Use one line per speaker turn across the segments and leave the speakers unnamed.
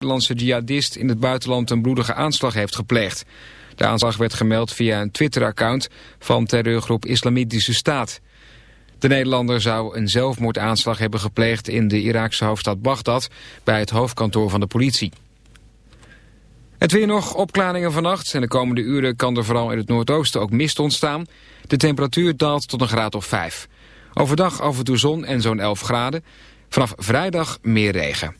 Nederlandse jihadist in het buitenland een bloedige aanslag heeft gepleegd. De aanslag werd gemeld via een Twitter-account van terreurgroep Islamitische Staat. De Nederlander zou een zelfmoordaanslag hebben gepleegd in de Iraakse hoofdstad Bagdad bij het hoofdkantoor van de politie. Het weer nog, opklaringen vannacht en de komende uren kan er vooral in het noordoosten ook mist ontstaan. De temperatuur daalt tot een graad of 5. Overdag af en toe zon en zo'n 11 graden. Vanaf vrijdag meer regen.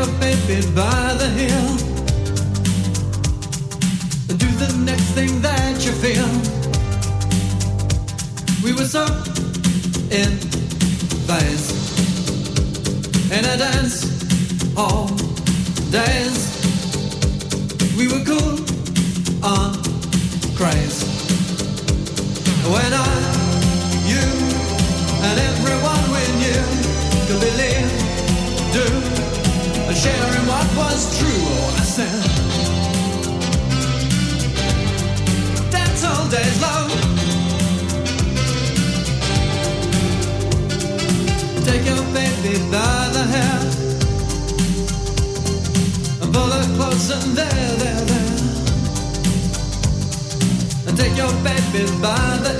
Your baby by the and do the next thing that you feel. We were so in phase in a dance all days. We were cool on craze. When I, you, and everyone we knew could believe, in what was true. Oh, I said, dance all days long. Take your baby by the hair and pull her close and there, there, there and take your baby by the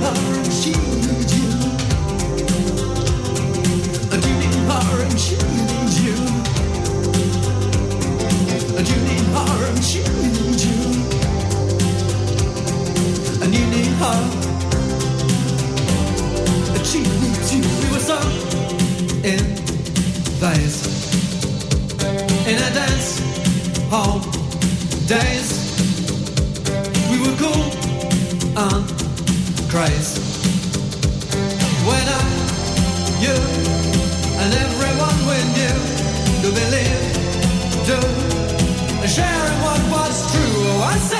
Days in dance in a dance. Hall days we were cool crazy when I you and everyone we knew to believe do sharing what was true oh I said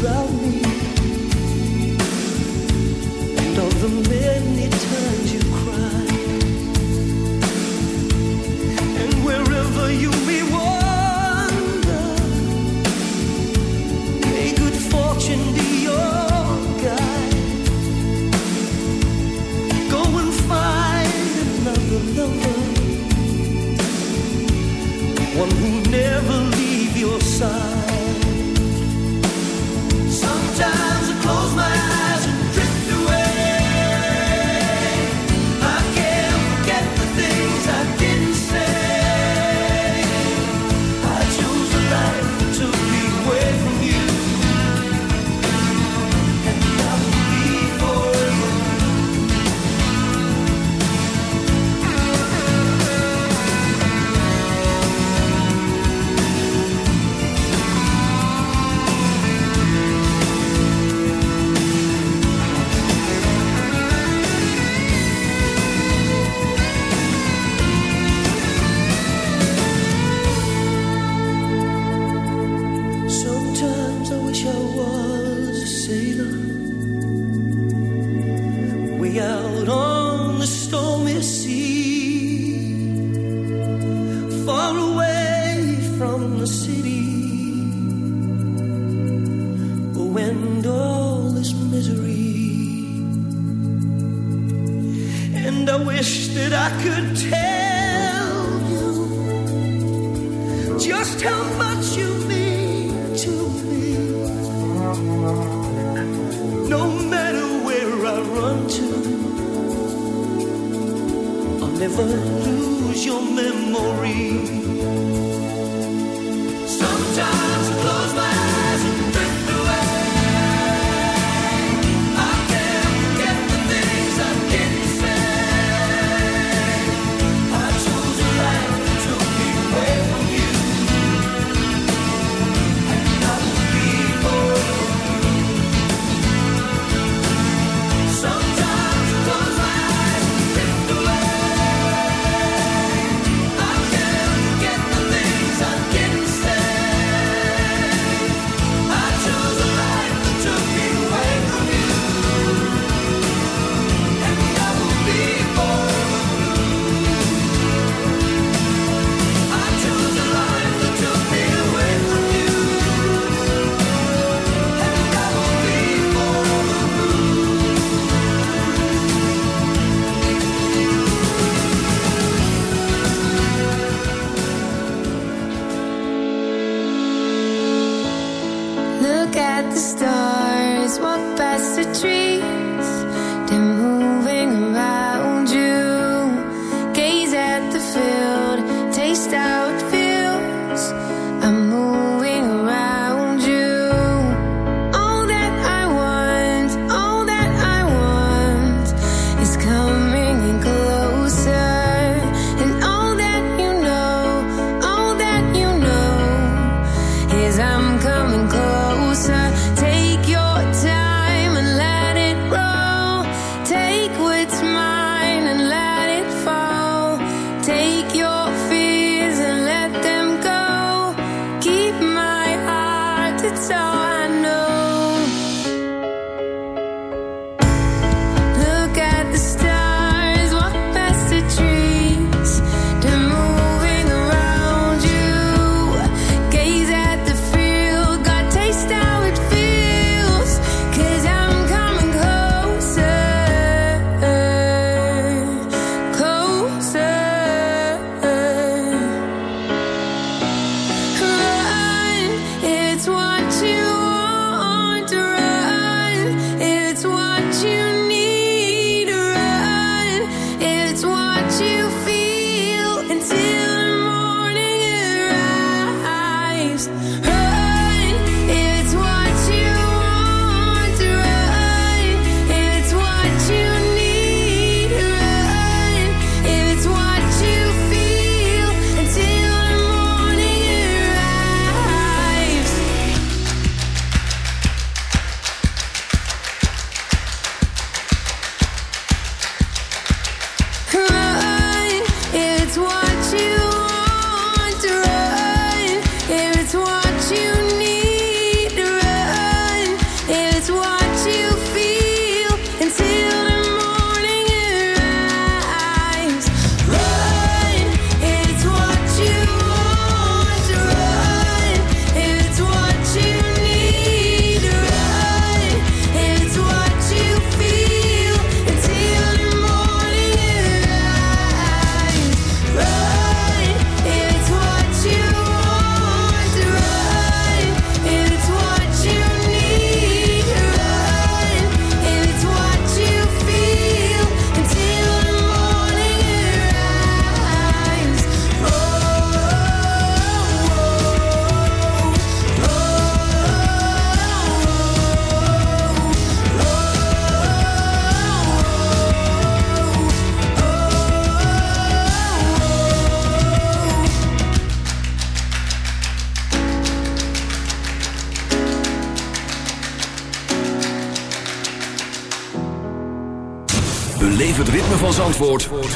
about me. And all the many times you cried and wherever you may wander may good fortune be Lover, one
who'll never leave your side time.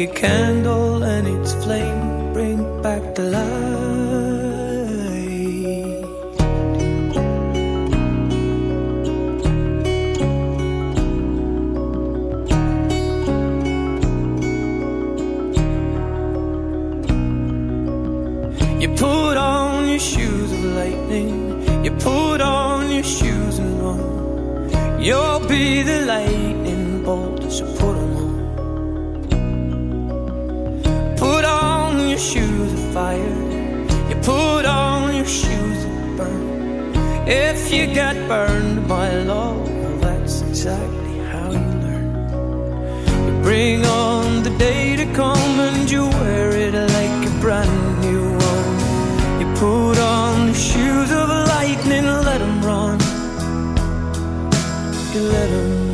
like a You let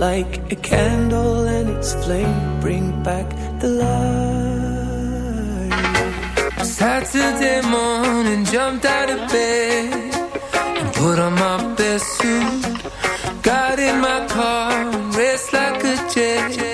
like a candle and its flame bring back the light. Saturday morning, jumped out of bed and put on my best suit. Got in my car and raced like a jet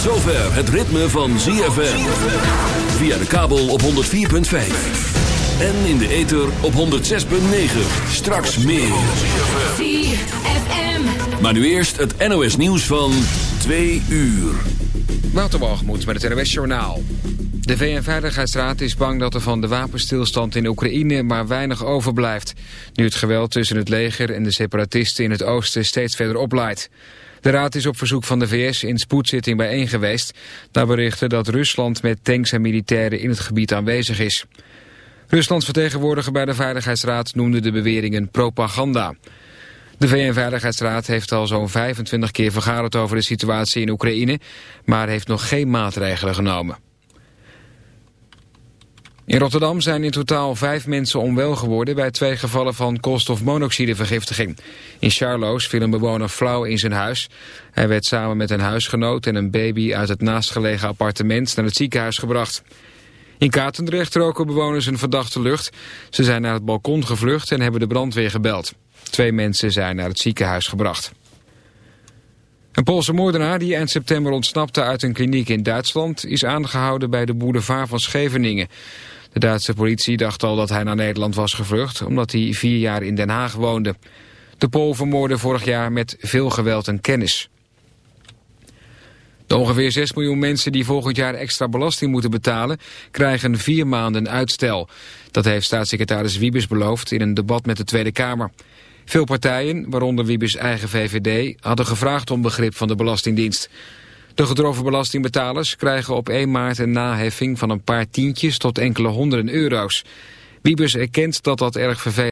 zover het ritme van ZFM. Via de kabel op 104.5. En in de ether op 106.9. Straks meer.
ZFM.
Maar nu eerst het NOS nieuws van 2 uur.
Waterwalgemoed met het NOS Journaal. De VN-veiligheidsraad is bang dat er van de wapenstilstand in Oekraïne maar weinig overblijft. Nu het geweld tussen het leger en de separatisten in het oosten steeds verder oplaait. De raad is op verzoek van de VS in spoedzitting bijeen geweest... na berichten dat Rusland met tanks en militairen in het gebied aanwezig is. Ruslands vertegenwoordiger bij de Veiligheidsraad noemde de beweringen propaganda. De VN-veiligheidsraad heeft al zo'n 25 keer vergaderd over de situatie in Oekraïne... maar heeft nog geen maatregelen genomen. In Rotterdam zijn in totaal vijf mensen onwel geworden bij twee gevallen van koolstofmonoxidevergiftiging. In Charloes viel een bewoner flauw in zijn huis. Hij werd samen met een huisgenoot en een baby uit het naastgelegen appartement naar het ziekenhuis gebracht. In Katendrecht roken bewoners een verdachte lucht. Ze zijn naar het balkon gevlucht en hebben de brandweer gebeld. Twee mensen zijn naar het ziekenhuis gebracht. Een Poolse moordenaar die eind september ontsnapte uit een kliniek in Duitsland... is aangehouden bij de boulevard van Scheveningen. De Duitse politie dacht al dat hij naar Nederland was gevlucht... omdat hij vier jaar in Den Haag woonde. De Pool vermoordde vorig jaar met veel geweld een kennis. De ongeveer 6 miljoen mensen die volgend jaar extra belasting moeten betalen... krijgen vier maanden uitstel. Dat heeft staatssecretaris Wiebes beloofd in een debat met de Tweede Kamer. Veel partijen, waaronder Wiebes eigen VVD, hadden gevraagd om begrip van de Belastingdienst. De gedroven belastingbetalers krijgen op 1 maart een naheffing van een paar tientjes tot enkele honderden euro's. Wiebes erkent dat dat erg vervelend